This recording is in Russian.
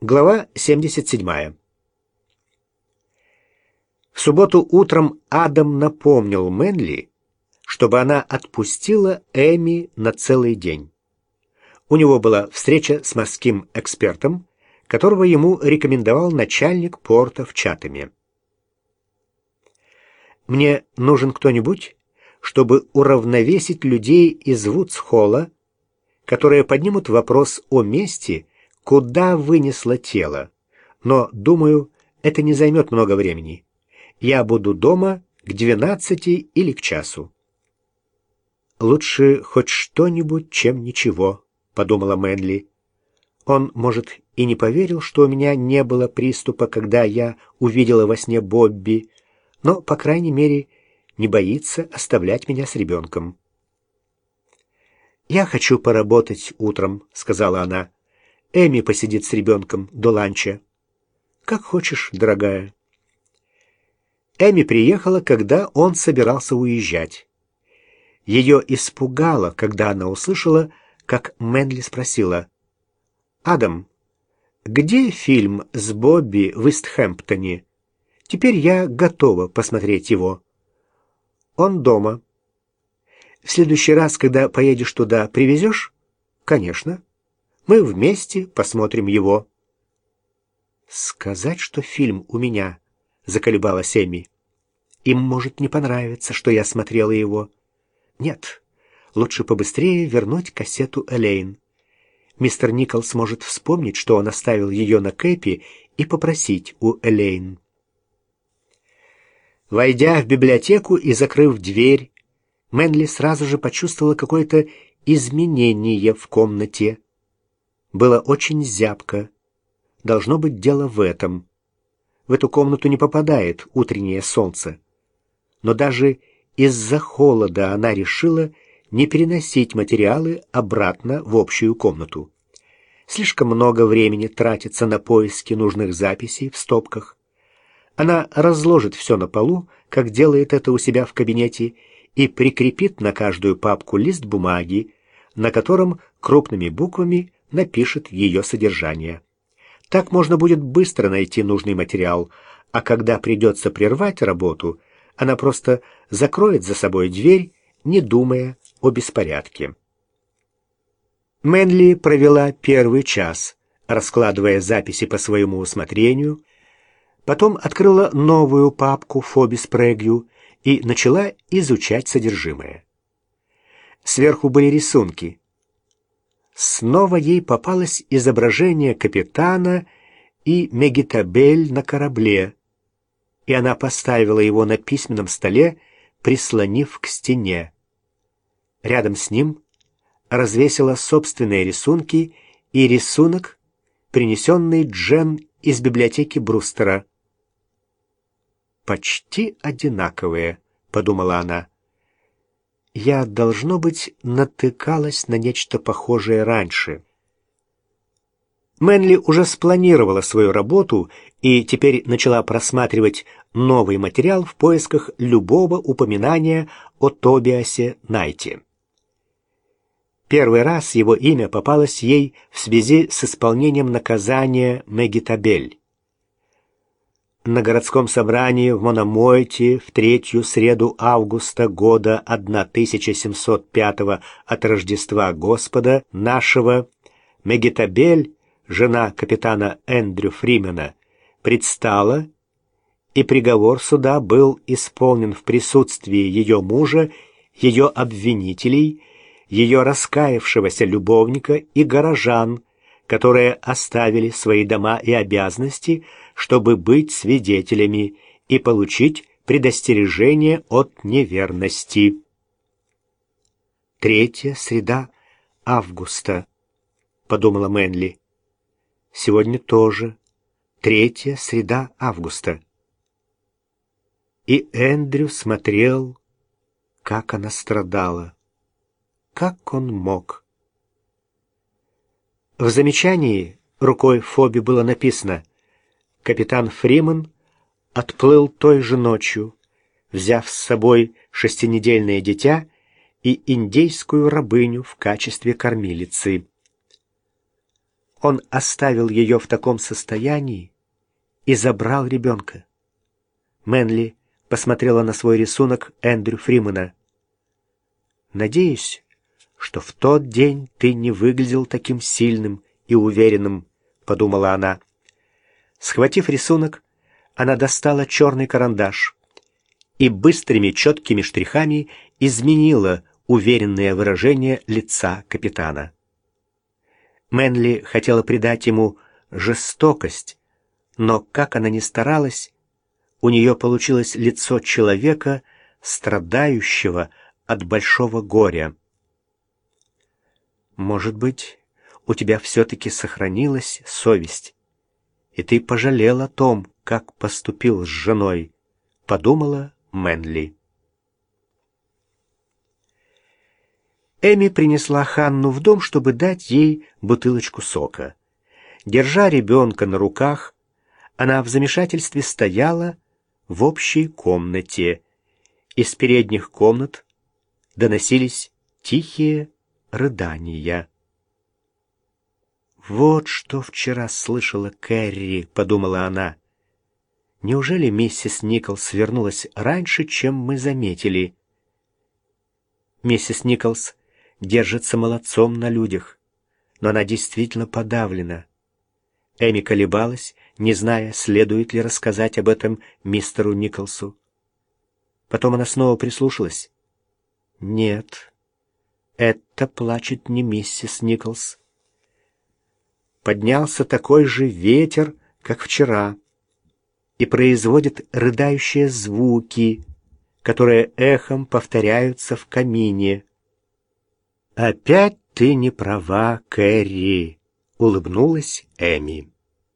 Глава 77. В субботу утром Адам напомнил Мэнли, чтобы она отпустила Эми на целый день. У него была встреча с морским экспертом, которого ему рекомендовал начальник порта в Чатаме. «Мне нужен кто-нибудь, чтобы уравновесить людей из Вудсхолла, которые поднимут вопрос о месте, куда вынесло тело. Но, думаю, это не займет много времени. Я буду дома к двенадцати или к часу. «Лучше хоть что-нибудь, чем ничего», — подумала Мэнли. Он, может, и не поверил, что у меня не было приступа, когда я увидела во сне Бобби, но, по крайней мере, не боится оставлять меня с ребенком. «Я хочу поработать утром», — сказала она. Эми посидит с ребенком до ланча. Как хочешь, дорогая. Эми приехала, когда он собирался уезжать. Ее испугало, когда она услышала, как Мэнли спросила. «Адам, где фильм с Бобби в Истхэмптоне? Теперь я готова посмотреть его». «Он дома». «В следующий раз, когда поедешь туда, привезешь?» «Конечно». Мы вместе посмотрим его. Сказать, что фильм у меня, заколебалась Эми. Им может не понравиться, что я смотрела его. Нет, лучше побыстрее вернуть кассету Элейн. Мистер Николс может вспомнить, что он оставил ее на Кэпи, и попросить у Элейн. Войдя в библиотеку и закрыв дверь, Мэнли сразу же почувствовала какое-то изменение в комнате было очень зябко. Должно быть дело в этом. В эту комнату не попадает утреннее солнце. Но даже из-за холода она решила не переносить материалы обратно в общую комнату. Слишком много времени тратится на поиски нужных записей в стопках. Она разложит все на полу, как делает это у себя в кабинете, и прикрепит на каждую папку лист бумаги, на котором крупными буквами напишет ее содержание. Так можно будет быстро найти нужный материал, а когда придется прервать работу, она просто закроет за собой дверь, не думая о беспорядке. Мэнли провела первый час, раскладывая записи по своему усмотрению, потом открыла новую папку Фобис Прегью и начала изучать содержимое. Сверху были рисунки, снова ей попалось изображение капитана и Мегитабель на корабле, и она поставила его на письменном столе, прислонив к стене. Рядом с ним развесила собственные рисунки и рисунок, принесенный Джен из библиотеки Брустера. «Почти одинаковые», — подумала она я, должно быть, натыкалась на нечто похожее раньше. Мэнли уже спланировала свою работу и теперь начала просматривать новый материал в поисках любого упоминания о Тобиасе Найте. Первый раз его имя попалось ей в связи с исполнением наказания Мегитабель на городском собрании в Мономойте в третью среду августа года 1705 от Рождества Господа нашего Мегитабель, жена капитана Эндрю Фримена, предстала, и приговор суда был исполнен в присутствии ее мужа, ее обвинителей, ее раскаявшегося любовника и горожан, которые оставили свои дома и обязанности, чтобы быть свидетелями и получить предостережение от неверности. Третья среда августа, подумала Мэнли. Сегодня тоже третья среда августа. И Эндрю смотрел, как она страдала. Как он мог? В замечании рукой Фоби было написано капитан Фриман отплыл той же ночью, взяв с собой шестинедельное дитя и индейскую рабыню в качестве кормилицы. Он оставил ее в таком состоянии и забрал ребенка. Мэнли посмотрела на свой рисунок Эндрю Фримена. «Надеюсь, что в тот день ты не выглядел таким сильным и уверенным», — подумала она. Схватив рисунок, она достала черный карандаш и быстрыми четкими штрихами изменила уверенное выражение лица капитана. Мэнли хотела придать ему жестокость, но, как она ни старалась, у нее получилось лицо человека, страдающего от большого горя. Может быть, у тебя все-таки сохранилась совесть, и ты пожалел о том, как поступил с женой, подумала Мэнли. Эми принесла Ханну в дом, чтобы дать ей бутылочку сока. Держа ребенка на руках, она в замешательстве стояла в общей комнате. Из передних комнат доносились тихие рыдания. «Вот что вчера слышала Кэрри», — подумала она. «Неужели миссис Николс вернулась раньше, чем мы заметили?» Миссис Николс держится молодцом на людях, но она действительно подавлена. Эми колебалась, не зная, следует ли рассказать об этом мистеру Николсу. Потом она снова прислушалась. Нет, это плачет не миссис Николс. Поднялся такой же ветер, как вчера, и производит рыдающие звуки, которые эхом повторяются в камине. «Опять ты не права, Кэрри», — улыбнулась Эми.